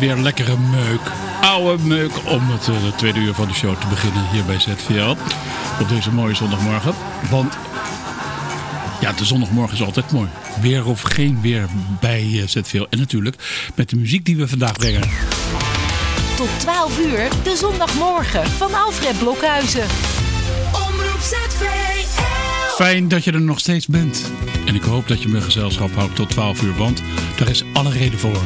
weer lekkere meuk. Oude meuk om het uh, tweede uur van de show te beginnen hier bij ZVL. Op deze mooie zondagmorgen. Want ja, de zondagmorgen is altijd mooi. Weer of geen weer bij uh, ZVL. En natuurlijk met de muziek die we vandaag brengen. Tot 12 uur, de zondagmorgen van Alfred Blokhuizen. Omroep ZVL. Fijn dat je er nog steeds bent. En ik hoop dat je me gezelschap houdt tot 12 uur, want daar is alle reden voor.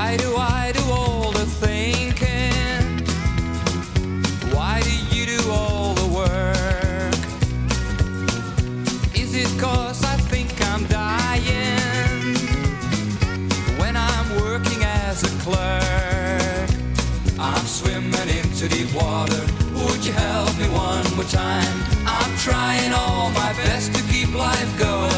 Why do I do all the thinking? Why do you do all the work? Is it cause I think I'm dying when I'm working as a clerk? I'm swimming into deep water. Would you help me one more time? I'm trying all my best to keep life going.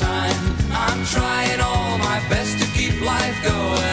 Time? I'm trying all my best to keep life going.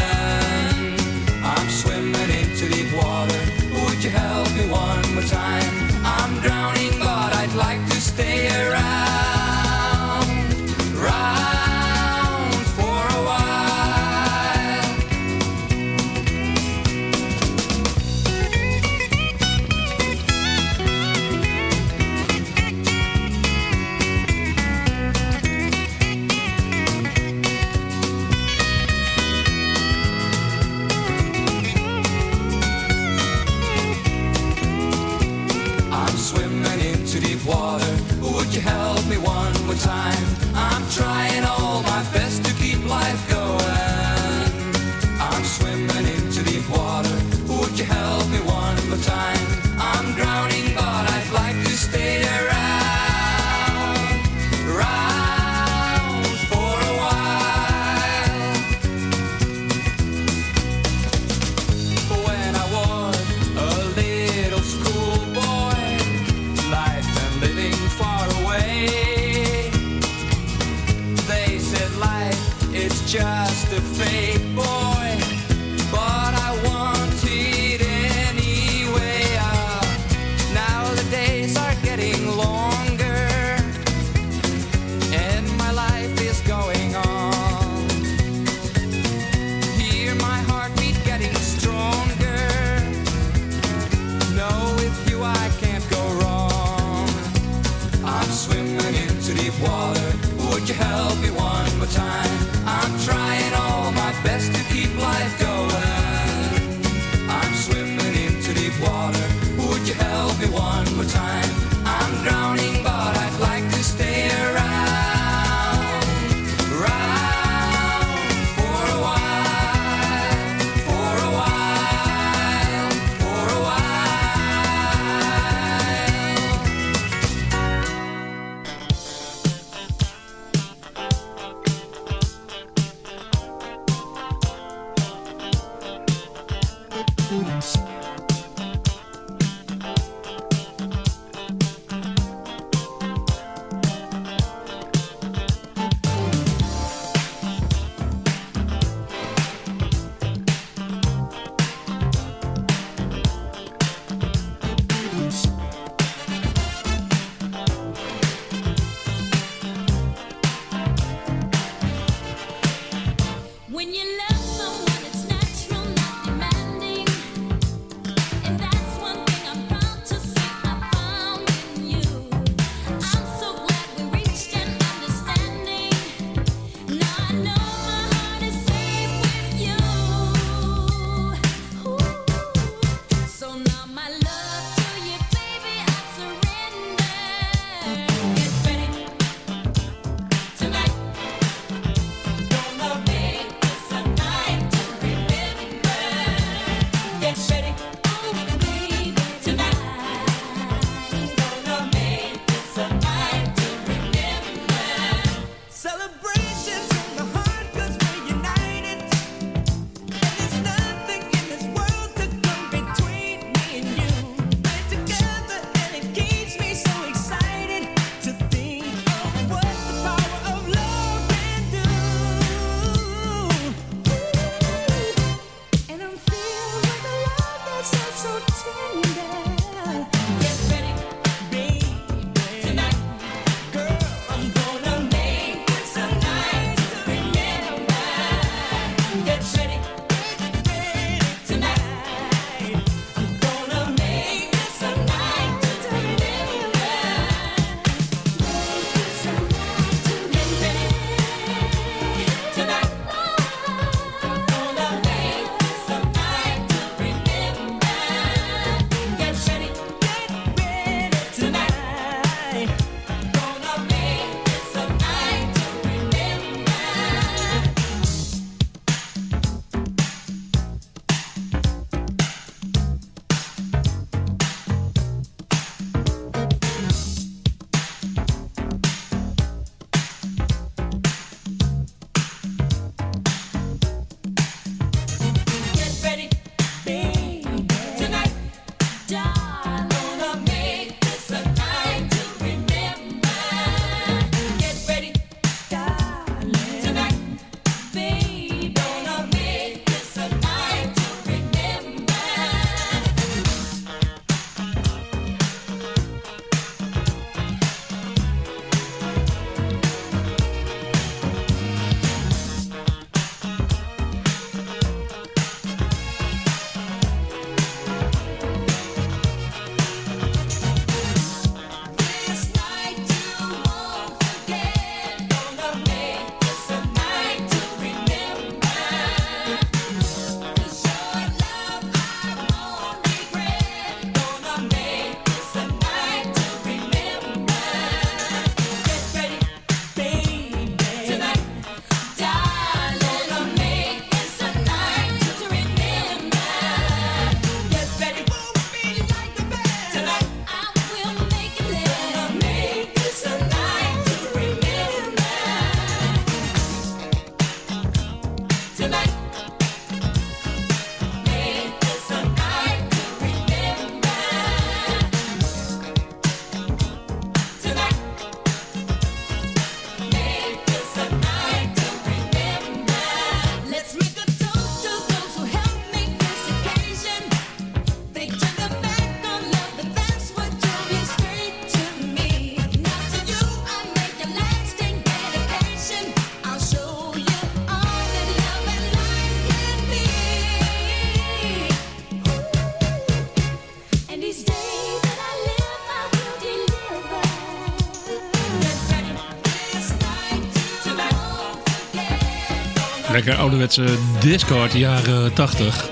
Ouderwetse disco jaren 80.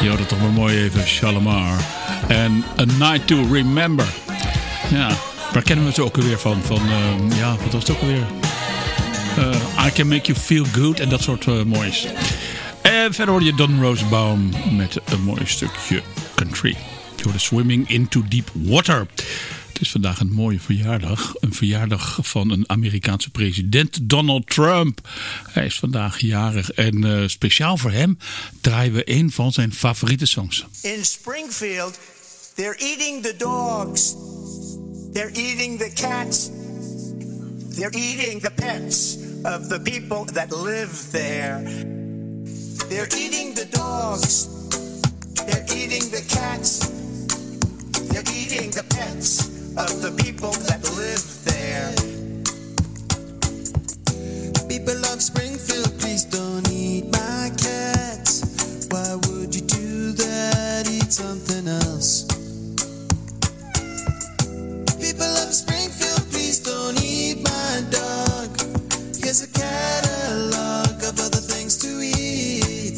Je hoort het toch maar mooi even, Shalimar. En A Night to Remember. Ja, waar kennen we het ook alweer van? Van, uh, ja, wat was het ook alweer? Uh, I Can Make You Feel Good en dat soort uh, moois. En verder hoor je Don Rosenbaum met een mooi stukje country. Je hoorde Swimming Into Deep Water. Het is vandaag een mooie verjaardag. Een verjaardag van een Amerikaanse president, Donald Trump. Hij is vandaag jarig en uh, speciaal voor hem draaien we een van zijn favoriete songs. In Springfield, they're eating the dogs. They're eating the cats. They're eating the pets of the people that live there. They're eating the dogs. They're eating the cats. They're eating the pets of the people that live there. People of Springfield, please don't eat my cats. Why would you do that? Eat something else. People of Springfield, please don't eat my dog. Here's a catalog of other things to eat.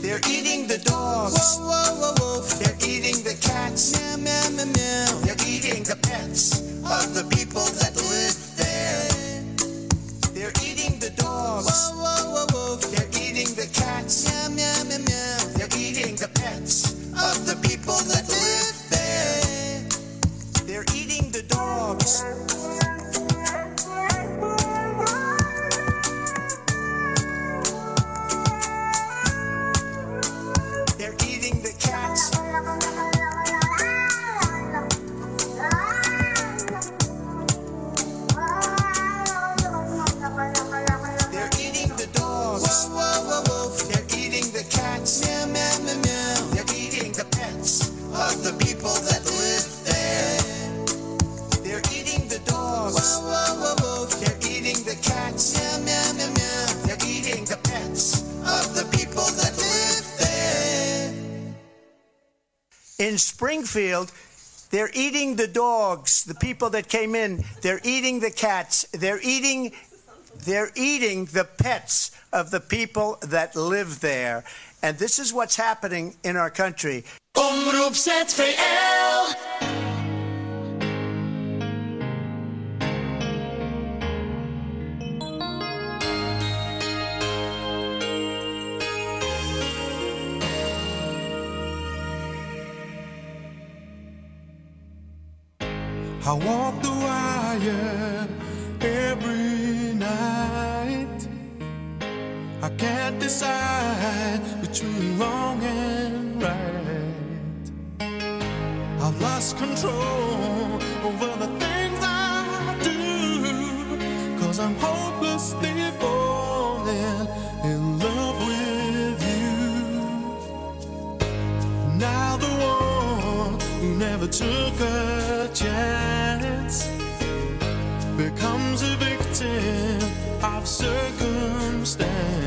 They're eating the dogs. Whoa, whoa, whoa, whoa. They're eating the cats. Meow, meow, meow, meow. They're eating the pets of the people that live there. They're eating the dogs. Whoa, whoa, whoa. They're eating the cats. Meow, meow, meow, meow. They're eating the pets of the people that live there. They're eating the dogs. Dogs. Whoa, whoa, whoa. They're eating the cats. Meow, meow, meow, meow. They're eating the pets of the people that live there. They're eating the dogs. Whoa, whoa, whoa. They're eating the cats. Meow, meow, meow, meow. They're eating the pets of the people that live there. In Springfield, they're eating the dogs, the people that came in. They're eating the cats. They're eating they're eating the pets of the people that live there. And this is what's happening in our country. Omroep ZVL. I walk the wire every I can't decide between wrong and right. I've lost control over the things I do. Cause I'm hopelessly falling in love with you. Now the one who never took a chance becomes a victim of circumstance.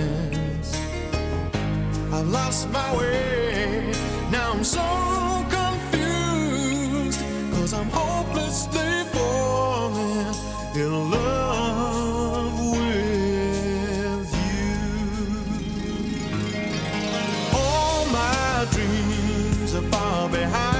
Lost my way, now I'm so confused. Cause I'm hopelessly falling in love with you. All my dreams are far behind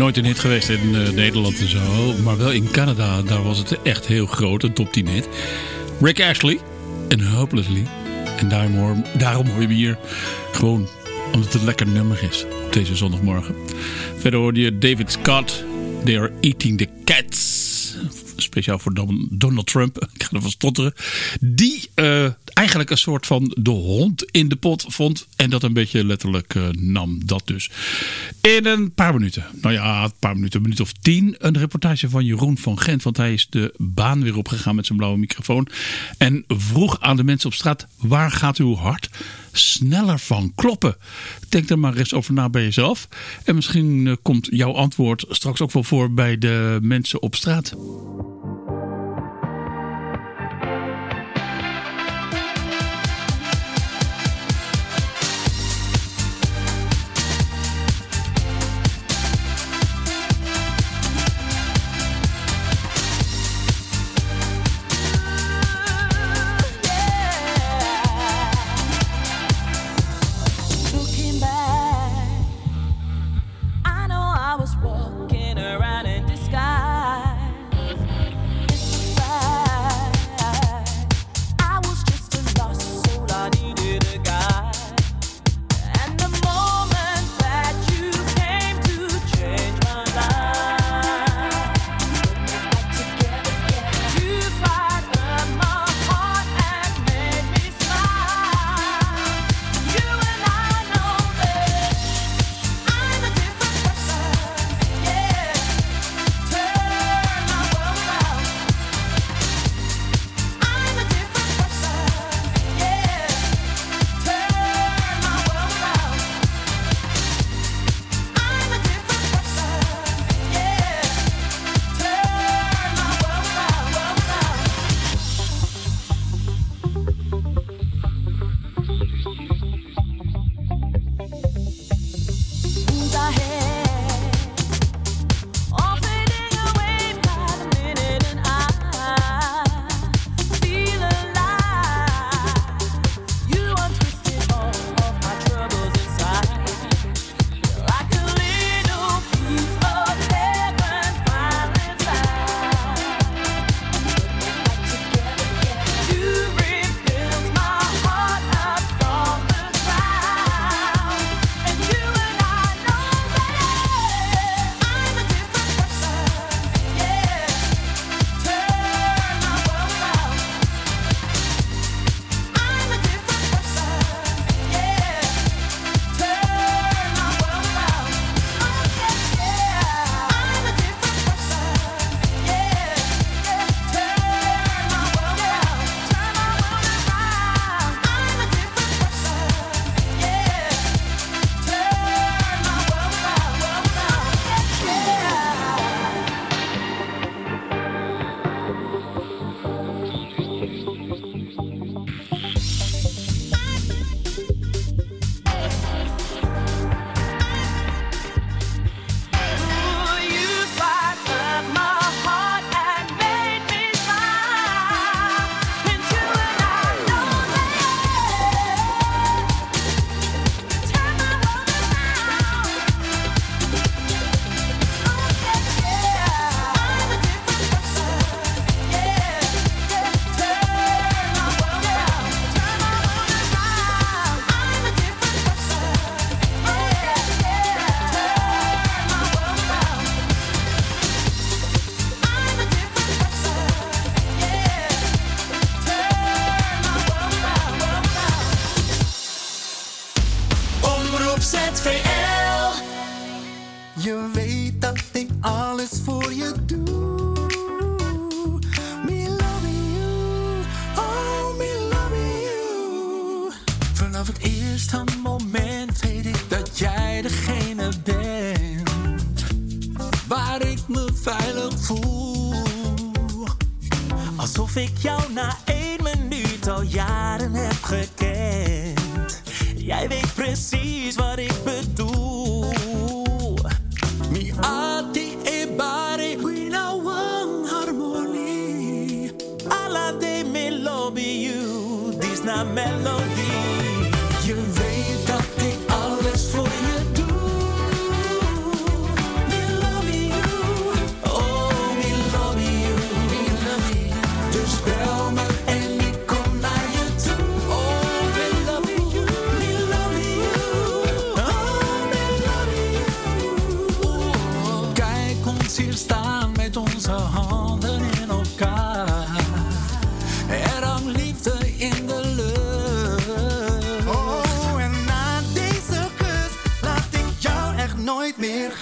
Nooit een hit geweest in eh, Nederland en zo. Maar wel in Canada. Daar was het echt heel groot. Een top 10 hit. Rick Ashley. En Hopelessly. En daarom hoor, daarom hoor je hier. Gewoon omdat het een lekker nummer is. Op deze zondagmorgen. Verder hoorde je David Scott. They are eating the cats. Speciaal voor Don- Donald Trump. Ik ga ervan stotteren. Die eh, eigenlijk een soort van de hond in de pot vond. En dat een beetje letterlijk eh, nam. Dat dus. In een paar minuten. Nou ja, een paar minuten. Een minuut of tien. Een reportage van Jeroen van Gent. Want hij is de baan weer opgegaan met zijn blauwe microfoon. En vroeg aan de mensen op straat. Waar gaat uw hart sneller van kloppen? Denk er maar eens over na bij jezelf. En misschien eh, komt jouw antwoord straks ook wel voor bij de mensen op straat.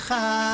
Gaan.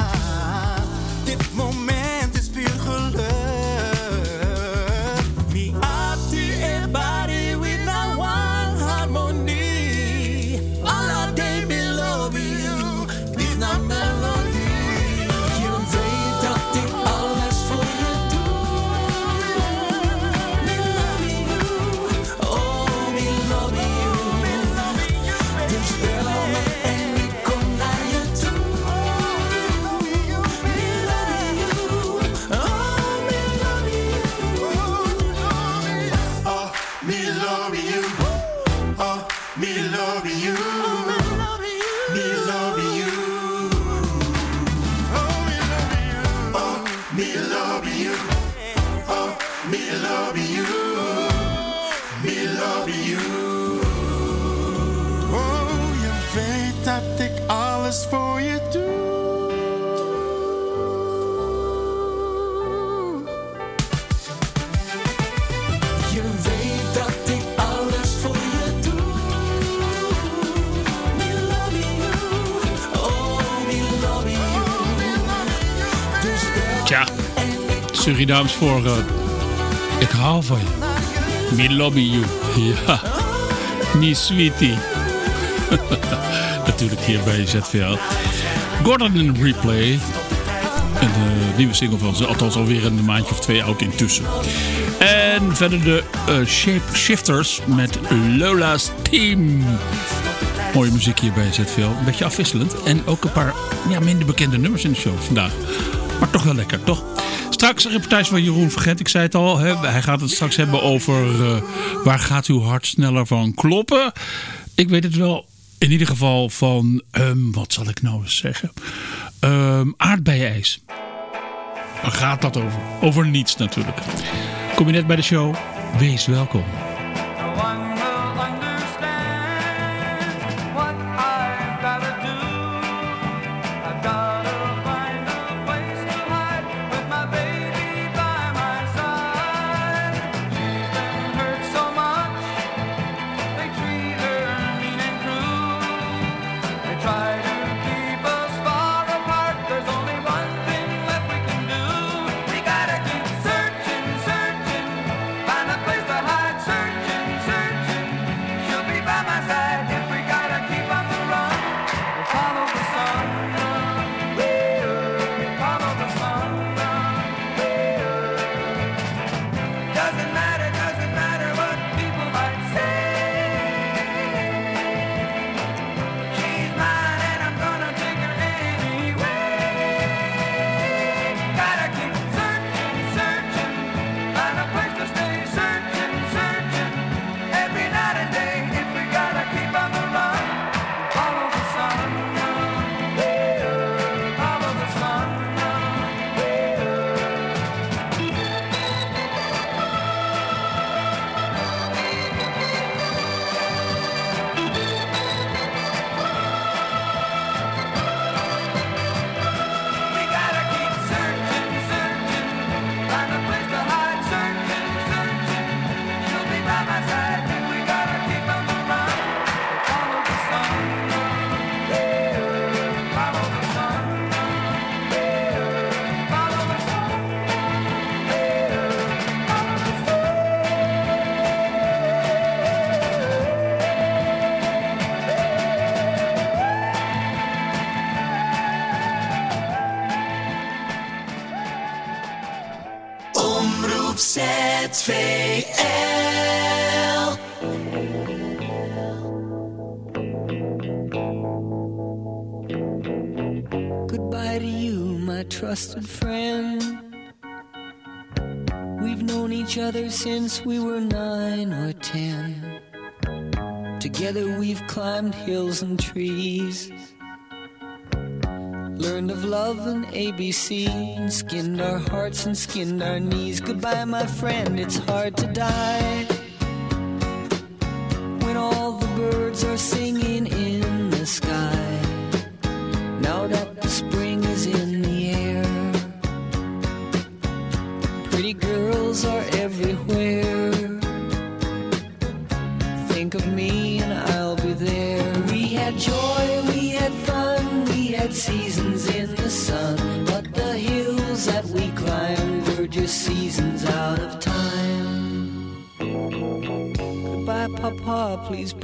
Voor eh, ik hou van je. Me lobby you. Ja, me sweetie. Natuurlijk hier bij ZVL. Gordon in Replay. Een eh, nieuwe single van ze, althans alweer een maandje of twee oud intussen. En verder de eh, Shape Shifters met Lola's Team. Mooie muziek hier bij ZVL. Een beetje afwisselend. En ook een paar ja, minder bekende nummers in de show vandaag. Maar toch wel lekker, toch? Straks reportage van Jeroen Vergent. Ik zei het al, hij gaat het straks hebben over eh, waar gaat uw hart sneller van kloppen. Ik weet het wel in ieder geval van, ehm, wat zal ik nou eens zeggen? Ehm aardbeienijs. Waar gaat dat over? Over niets natuurlijk. Kom je net bij de show? Wees welkom. Since we were nine or ten. Together we've climbed hills and trees. Learned of love and ABC, and skinned our hearts and skinned our knees. Goodbye, my friend, it's hard to die. When all the birds are singing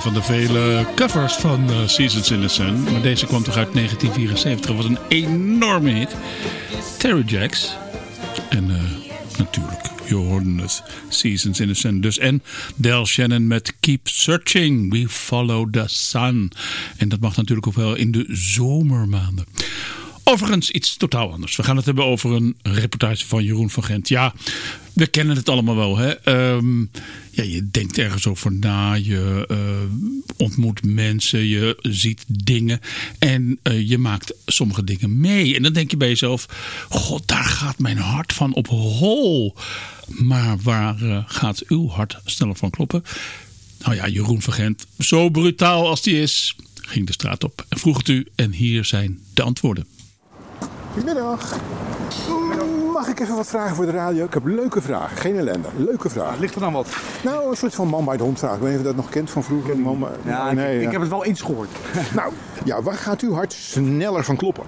Van de vele covers van eh, Seasons in the Sun. Maar deze kwam toch uit 1974. was een enorme hit. Terry Jacks. En eh, natuurlijk, je. Seasons in the Sun dus. En Del Shannon met Keep Searching. We follow the sun. En dat mag natuurlijk ook wel in de zomermaanden. Overigens iets totaal anders. We gaan het hebben over een reportage van Jeroen van Gent. Ja, we kennen het allemaal wel. Hè? Ehm, ja, je denkt ergens over na. Je eh, ontmoet mensen. Je ziet dingen. En eh, je maakt sommige dingen mee. En dan denk je bij jezelf: God, daar gaat mijn hart van op hol. Maar waar eh, gaat uw hart sneller van kloppen? Nou ja, Jeroen van Gent, zo brutaal als die is, ging de straat op en vroeg het u. En hier zijn de antwoorden. Goedemiddag. Mag ik even wat vragen voor de radio? Ik heb leuke vragen, geen ellende. Leuke vragen. Ligt er dan wat? Nou, een soort van man bij de hond vraag. Ik weet niet of je dat nog kent van vroeger. Man bij- Ja, nee, ik, ja. ik heb het wel eens gehoord. Nou, ja, waar gaat uw hart sneller van kloppen?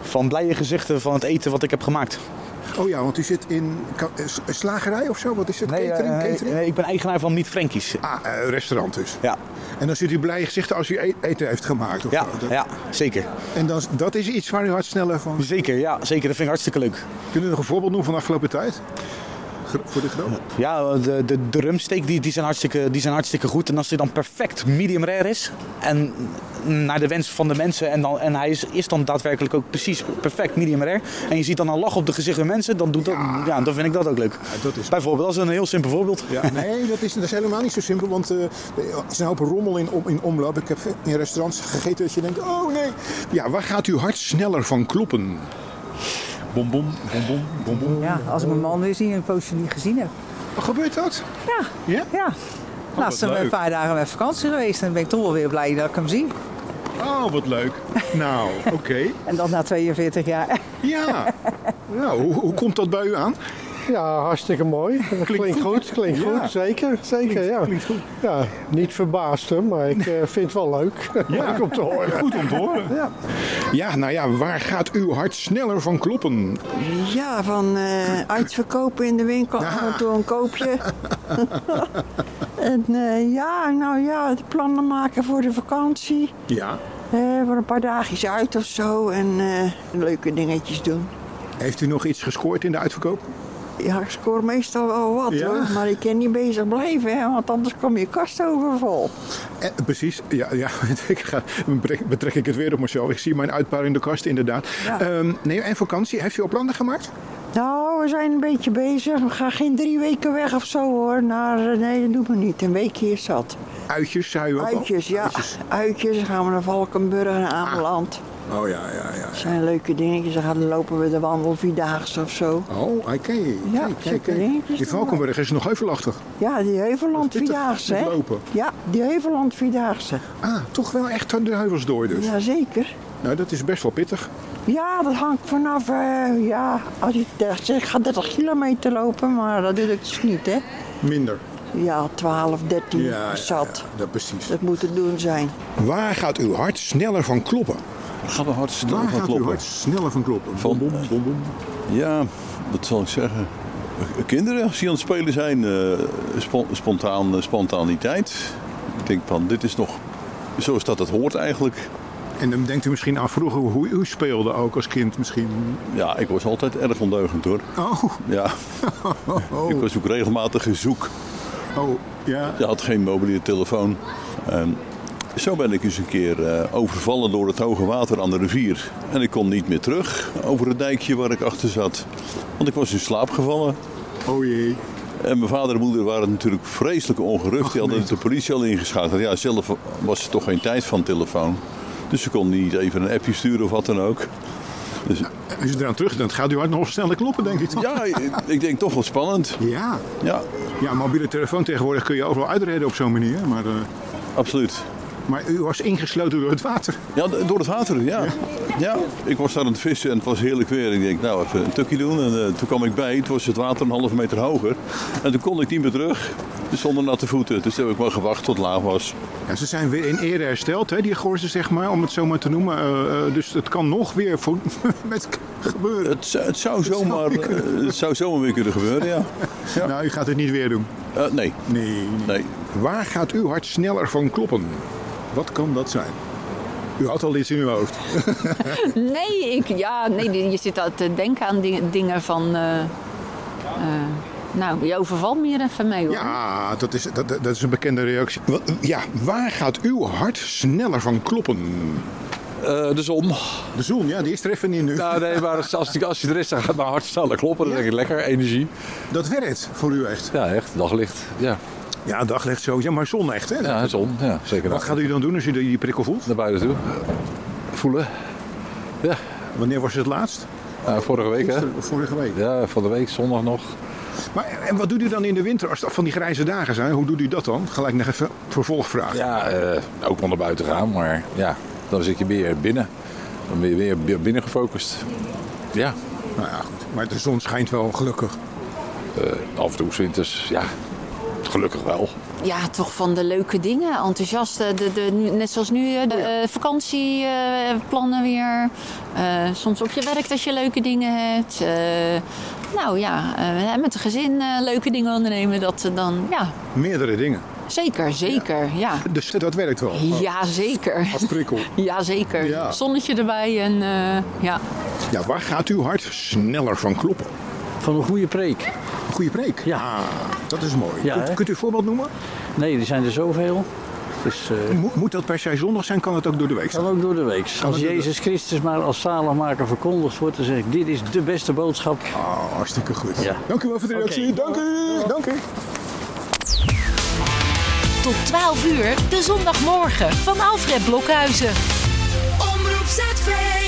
Van blije gezichten van het eten wat ik heb gemaakt. Oh ja, want u zit in eh, een slagerij of zo? Wat is het? Nee, catering? eh, catering? nee, ik ben eigenaar van Meat Frankies. Ah, eh, restaurant dus. Ja, En dan zit u blij gezichten als u e- eten heeft gemaakt? Of ja, zo. Dat- ja, zeker. En dan, dat is iets waar uw hart sneller van... Zeker, ja, zeker. Dat vind ik hartstikke leuk. Kunt u nog een voorbeeld noemen van de afgelopen tijd? Voor de groep? Ja, de, de, de rumsteak die, die, zijn hartstikke, die zijn hartstikke goed. En als hij dan perfect medium rare is en naar de wens van de mensen en, dan, en hij is, is dan daadwerkelijk ook precies perfect medium rare en je ziet dan een lach op de gezichten van mensen, dan, doet dat, ja. dan vind ik dat ook leuk. dat is- Bijvoorbeeld, dat is een heel simpel voorbeeld. Ja, nee, dat is, dat is helemaal niet zo simpel, want eh, er is een hoop rommel in, om- in omloop. Ik heb in restaurants gegeten dat je denkt, oh nee. Ja, waar gaat uw hart sneller van kloppen? Bom, bom, bom, bom, bom, bom. Ja, als ik mijn man weer zie en een poosje niet gezien heb. Gebeurt dat? Ja, Ja? ja. Laatst zijn we leuk. een paar dagen met vakantie geweest en dan ben ik toch wel weer blij dat ik hem zie. Oh, wat leuk. Nou, oké. En dat na 42 jaar. Ja. Nou, hoe, hoe komt dat bij u aan? Ja, hartstikke mooi. Dat klinkt, goed, klinkt Ja. goed, zeker. zeker ja. Klinkt goed. ja, niet verbaasd maar ik eh, vind het wel leuk. leuk om te horen. Goed om te horen. Ja. ja, nou ja, waar gaat uw hart sneller van kloppen? Ja, van eh uitverkopen in de winkel, af en toe een koopje. en eh, ja, nou ja, de plannen maken voor de vakantie. Ja. Eh, voor een paar dagjes uit of zo en eh, leuke dingetjes doen. Heeft u nog iets gescoord in de uitverkoop? Ja, ik scoor meestal wel wat Ja? hoor, maar ik kan niet bezig blijven, hè, want anders kom je kast overvol. Eh, precies, ja, ja ik ga, betrek, ik het weer op mezelf. Ik zie mijn uitpaar in de kast, inderdaad. Ja. Ehm, nee, en vakantie, heeft u al plannen gemaakt? Nou, we zijn een beetje bezig. We gaan geen drie weken weg of zo hoor. Naar, nee, dat doen we niet. Een weekje is zat. Uitjes, zei u ook al? Uitjes, ja. Uitjes. Gaan we naar Valkenburg en Ameland. Oh ja, ja, ja. Dat zijn leuke dingetjes. Dan gaan- lopen we de wandel vierdaagse of zo. Oh, oké. Ja, kijk, Die Valkenburg is nog heuvelachtig. Ja, die Heuveland vierdaagse, hè? lopen. Ja, die Heuveland vierdaagse. Ah, toch wel echt de heuvels door dus. Jazeker. Nou, dat is best wel pittig. Ja, dat hangt vanaf, eh, ja, als zegt, ik ga 30 kilometer lopen, maar dat doe ik dus niet, hè. Minder. Ja, 12, 13 Ja, ja, zat. ja, dat precies. Dat moet te doen zijn. Waar gaat uw hart sneller van kloppen? Gaat er hard snel Waar van gaat kloppen? hart sneller van kloppen? Van- Bom, bom, bom, bom. Ja, wat zal ik zeggen? Kinderen, als die aan het spelen zijn, eh, spo- spontaan, eh, spontaniteit. Ik denk van, dit is nog zoals dat het hoort eigenlijk. En dan denkt u misschien aan vroeger hoe u speelde ook als kind misschien. Ja, ik was altijd erg ondeugend hoor. Oh, Ja, ik was ook regelmatig zoek. oh, ja. Je had geen mobiele telefoon. Zo ben ik eens een keer eh, overvallen door het hoge water aan de rivier. En ik kon niet meer terug over het dijkje waar ik achter zat. Want ik was in slaap gevallen. Oh jee. En mijn vader en moeder waren natuurlijk vreselijk ongerust. Die hadden de politie al ingeschakeld. Ja, zelf was er toch geen tijd van telefoon. Dus ze kon niet even een appje sturen of wat dan ook. Dus, Als je eraan terug denkt, gaat uw hart nog sneller kloppen, denk ik. toch? ja, ik- ik denk toch wel spannend. Ja. Ja, Ja, mobiele telefoon tegenwoordig kun je overal uitreden op zo'n manier. Maar, eh, absoluut. Maar u was ingesloten door het water. Ja, door het water, ja. ja. Ik was daar aan het vissen en het was heerlijk weer. Ik denk, nou, even een tukje doen. En eh, toen kwam ik bij, toen was het water een halve meter hoger. En toen kon ik niet meer terug, zonder natte voeten. Dus toen heb ik maar gewacht tot het laag was. Ja, ze zijn weer in ere hersteld, hè, die gorzen, zeg maar, om het zo maar te noemen. Eh, eh, dus het kan nog weer voor, met gebeuren. Het, zou- het, zou zomaar, het zou zomaar weer kunnen gebeuren, ja. ja. Nou, u gaat het niet weer doen. Nee, Nee. nee. Waar gaat uw hart sneller van kloppen? Wat kan dat zijn? U had al iets in uw hoofd. Nee, ik, ja, nee, je zit al te denken aan dingen, dingen van... eh, eh, nou, je overvalt me hier even mee hoor. Ja, dat is, dat, dat is een bekende reactie. Ja, waar gaat uw hart sneller van kloppen? Eh, de zon. De zon, ja, die is er even niet nu. Nou, nee, maar als, als, die, als die er is, dan gaat mijn hart sneller kloppen. Dan denk ik lekker, energie. Dat werkt voor u echt. Ja, echt, daglicht. Ja, Ja, daglicht zo. Ja, maar zon echt, hè? ja zon. Ja, zeker. Wat gaat u dan doen als u die prikkel voelt? Naar buiten toe. Voelen. Ja, Wanneer was het laatst? vorige week hè. Vorige week. Ja, van de week, zondag nog. Maar, en wat doet u dan in de winter als dat van die grijze dagen zijn? Hoe doet u dat dan? Gelijk nog even vervolgvraag. Ja, eh, ook wel naar buiten gaan, maar ja, dan zit je weer binnen. Dan ben je weer bi- binnen gefocust. Ja, Nou ja, goed. Maar de zon schijnt wel gelukkig. eh, af en toe winters, ja, gelukkig wel. Ja, toch van de leuke dingen. Enthousiast. eh, De, de, net zoals nu, eh, de eh, vakantieplannen weer. Soms op je werk dat je leuke dingen hebt. Nou ja, met een gezin leuke dingen ondernemen. Dat dan, ja, Meerdere dingen. zeker, zeker. Ja, Dus dat werkt wel. ja zeker. Als prikkel. Ja, zeker. Ja. Zonnetje erbij en ja. Ja, waar gaat uw hart sneller van kloppen? Van een goede preek. Een goede preek. Ja. Ah, dat is mooi. Ja, kunt, u een voorbeeld noemen? Nee, er zijn er zoveel. Dus eh, Mo- moet dat per se zondag zijn? Kan het ook door de week zijn? kan ook door de week. Als de- Jezus Christus maar als zaligmaker verkondigd wordt, dan zeg ik, dit is de beste boodschap. Ah, hartstikke goed. Ja. Dank u wel voor de reactie. Dank u. Dank u. Tot 12 uur, de zondagmorgen van Alfred Blokhuizen. Omroep ZVL.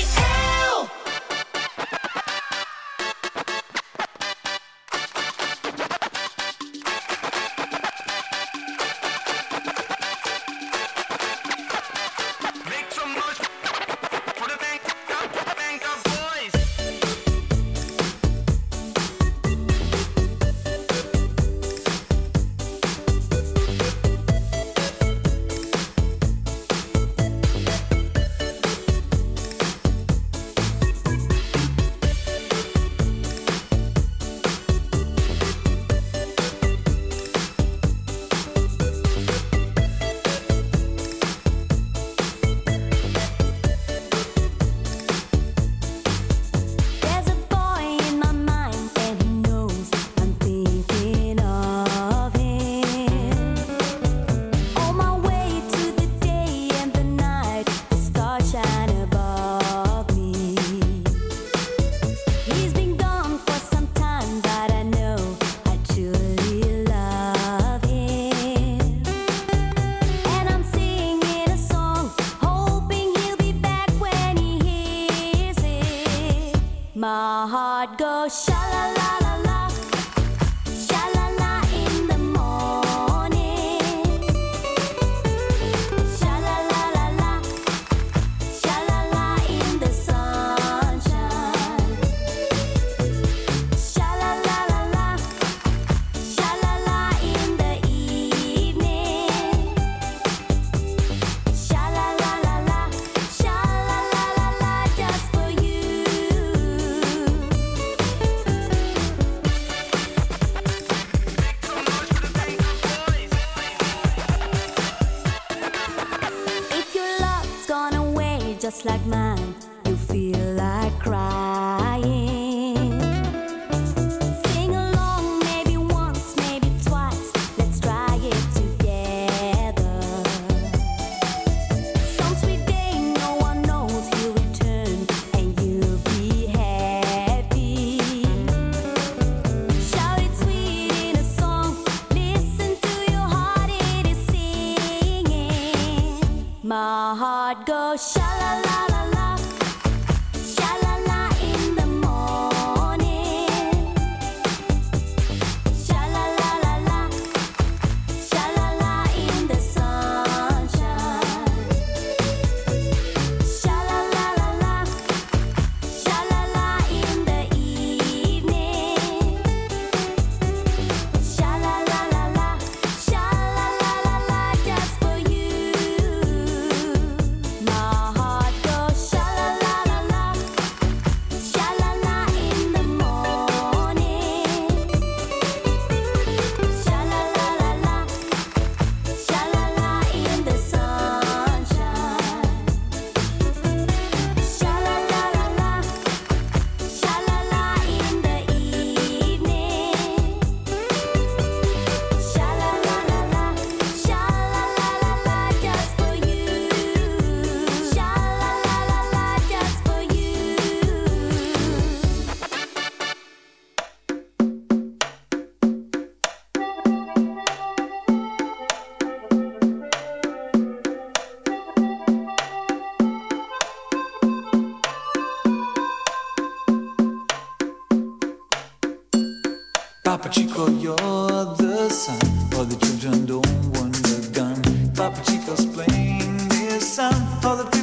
all todo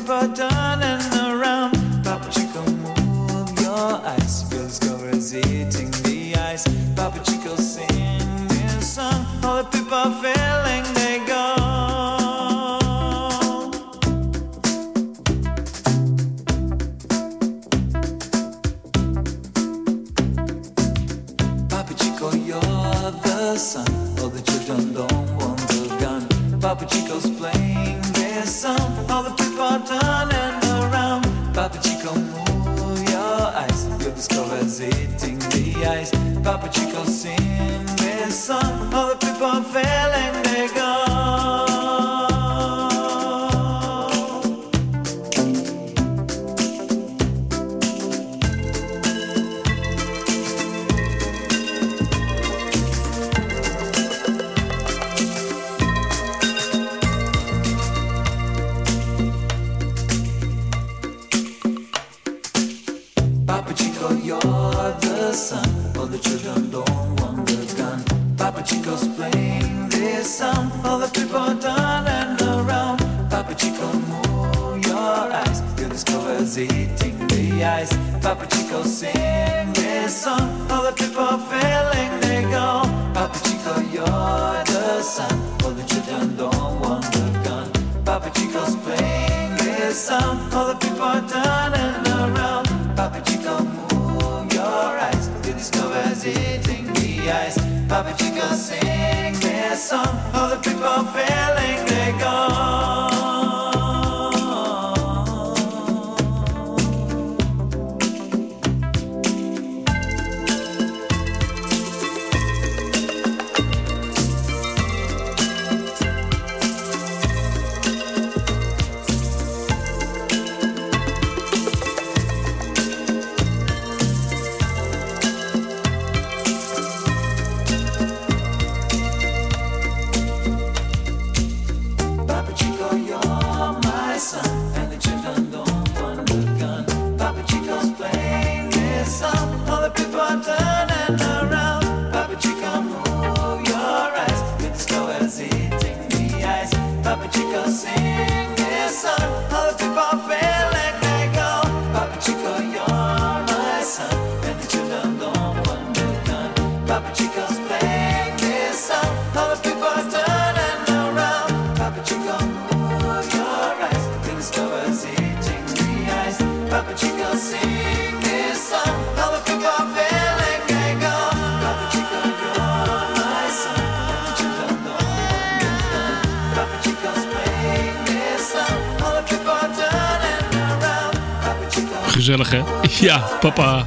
Ja, papa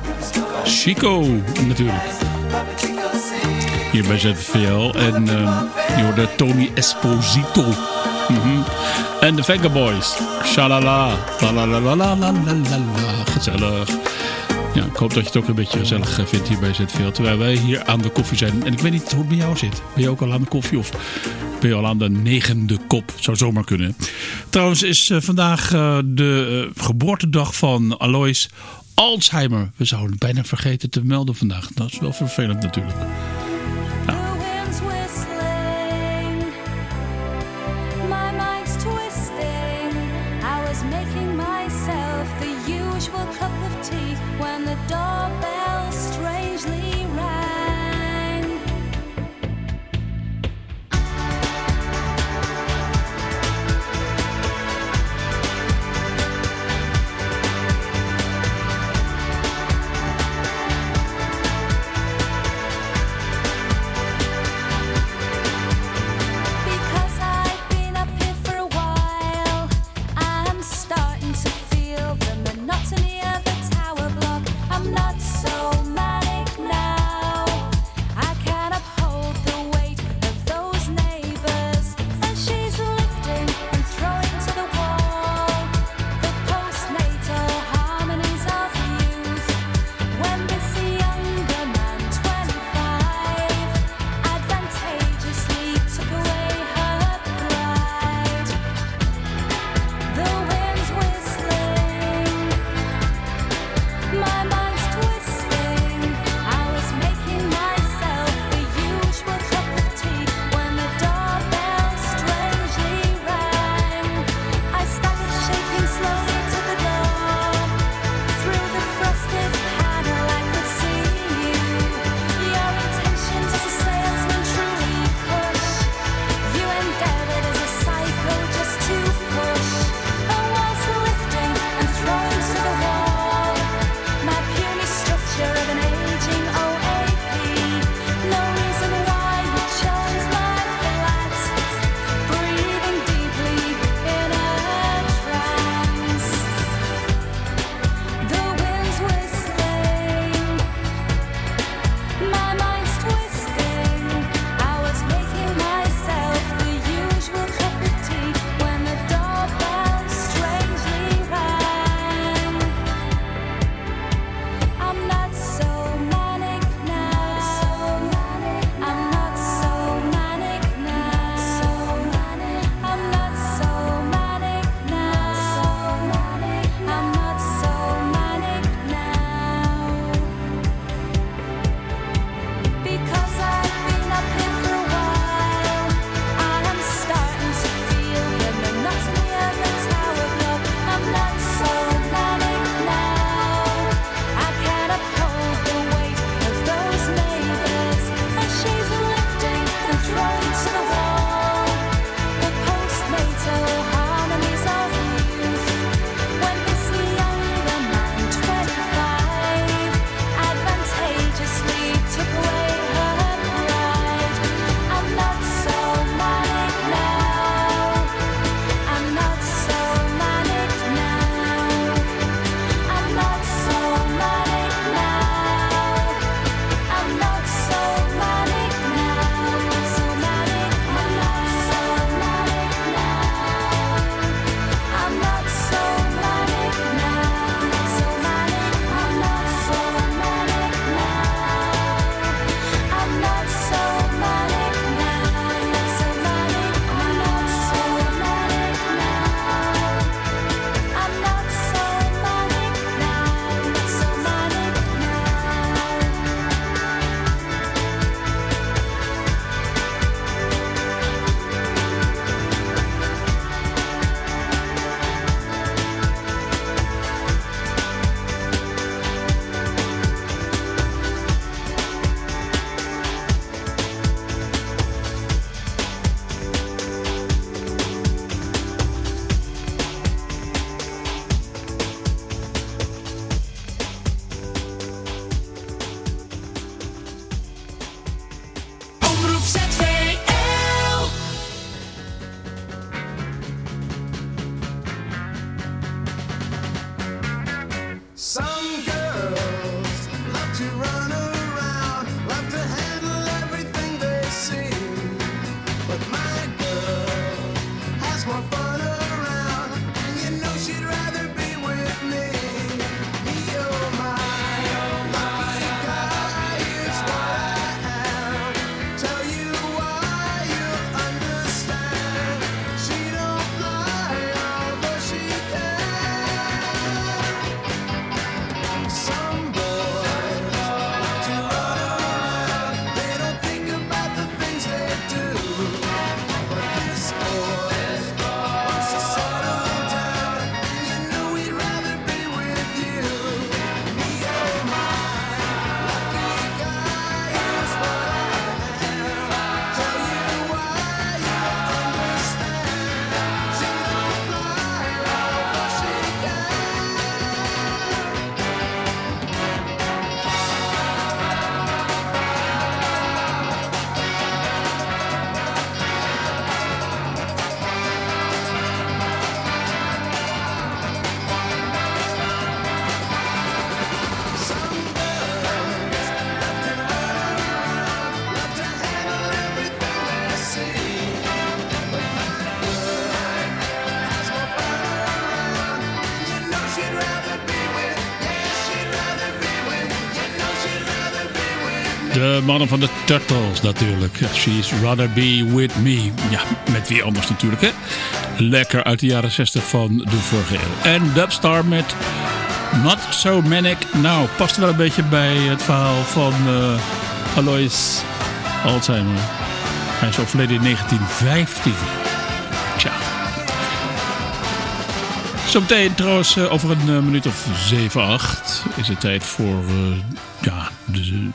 Chico natuurlijk. Hier bij ZVL. En uh, je hoorde Tony Esposito. Mhm. En de Venga Boys. Shalala. La la la la la la la. Gezellig. Ja, ik hoop dat je het ook een beetje gezellig eh, vindt hier bij ZVL. Terwijl wij hier aan de koffie zijn. En ik weet niet hoe het bij jou zit. Ben je ook al aan de koffie of ben je al aan de negende kop? Zou zomaar kunnen. Trouwens is eh, vandaag eh, de geboortedag van Alois Alzheimer. We zouden bijna vergeten te melden vandaag. Dat is wel vervelend natuurlijk. De mannen van de Turtles natuurlijk. She's rather be with me. Ja, met wie anders natuurlijk hè. Lekker uit de jaren 60 van de vorige eeuw. En Dubstar met Not So Manic. Nou, past wel een beetje bij het verhaal van eh Alois Alzheimer. Hij is overleden in 1915. Tja. Zometeen trouwens eh, over een eh, minuut of 7, 8 is het tijd voor eh, ja, de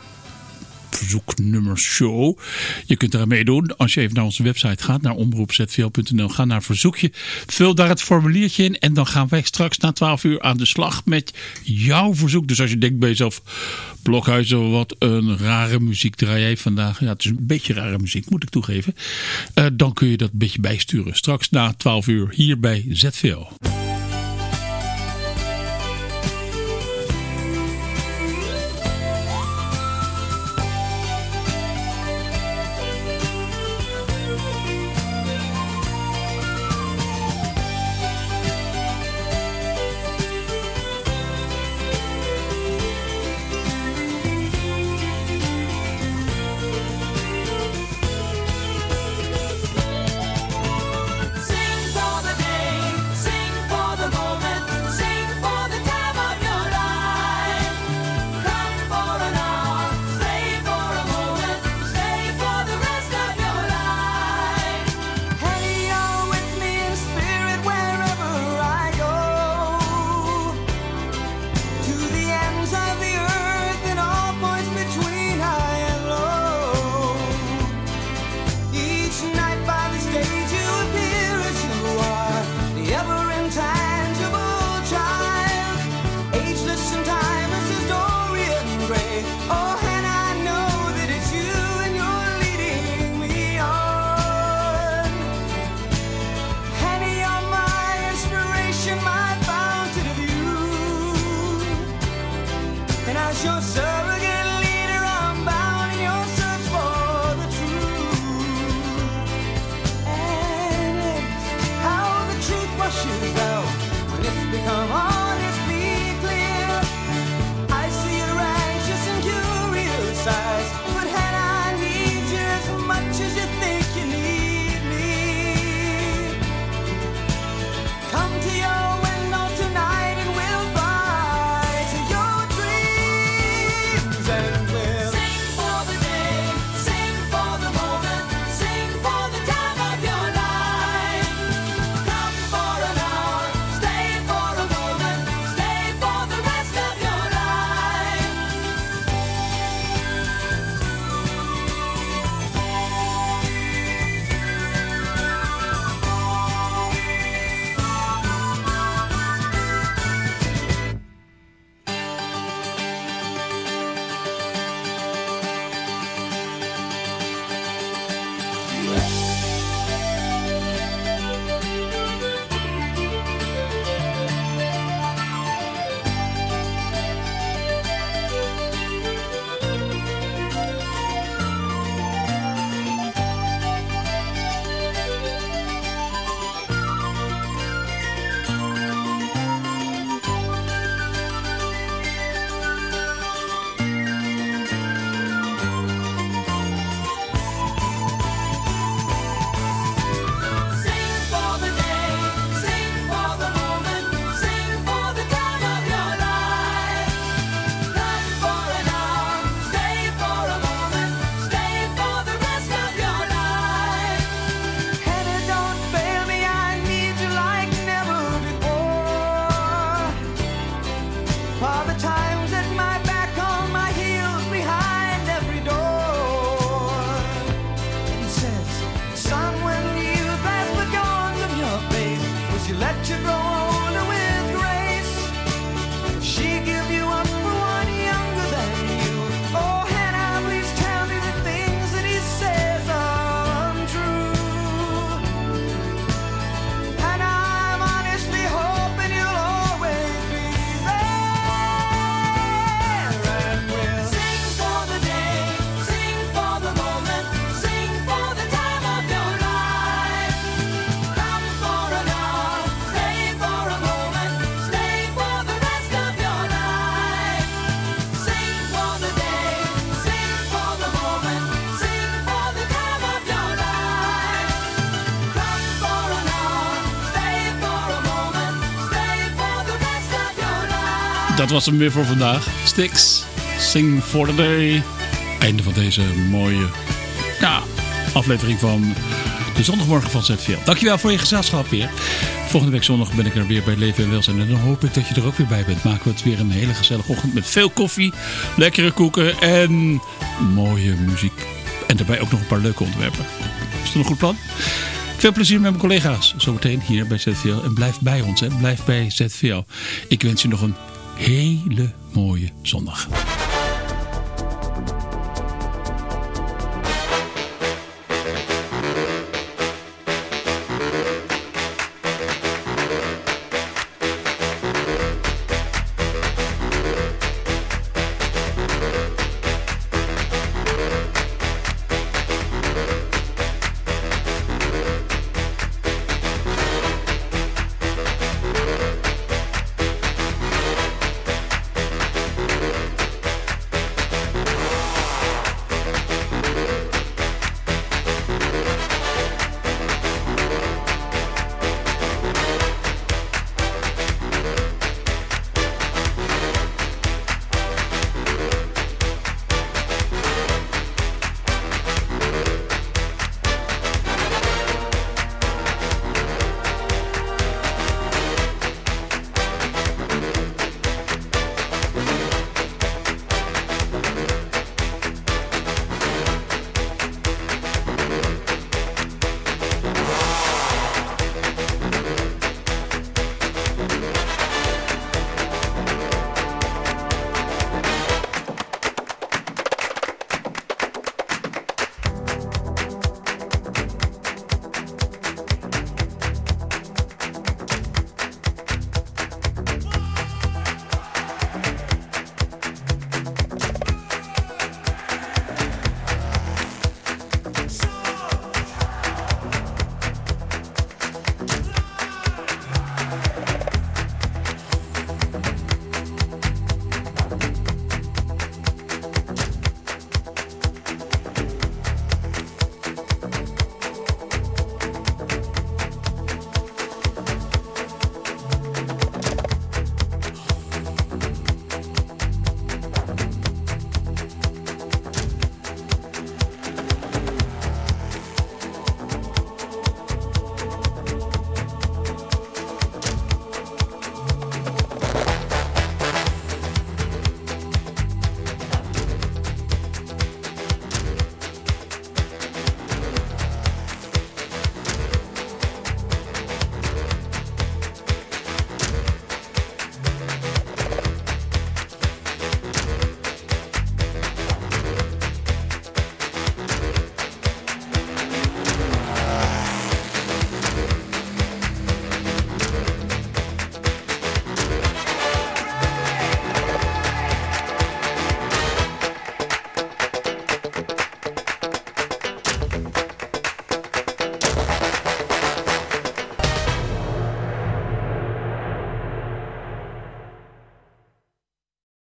verzoeknummershow. Je kunt eraan meedoen als je even naar onze website gaat, naar omroepzvl.nl. Ga naar verzoekje, vul daar het formuliertje in en dan gaan wij straks na 12 uur aan de slag met jouw verzoek. Dus als je denkt bij jezelf, Blokhuizen, wat een rare muziek draai jij vandaag. Ja, het is een beetje rare muziek, moet ik toegeven. Eh, dan kun je dat een beetje bijsturen. Straks na 12 uur hier bij ZVL. Dat was hem weer voor vandaag. Stix, Sing for the Day. Einde van deze mooie ja, aflevering van de zondagmorgen van ZVL. Dankjewel voor je gezelschap weer. Volgende week zondag ben ik er weer bij Leven en Welzijn. En dan hoop ik dat je er ook weer bij bent. Maken we het weer een hele gezellige ochtend met veel koffie, lekkere koeken en mooie muziek. En daarbij ook nog een paar leuke onderwerpen. Is dat een goed plan? Veel plezier met mijn collega's zometeen hier bij ZVL. En blijf bij ons, hè. blijf bij ZVL. Ik wens je nog een hele mooie zondag.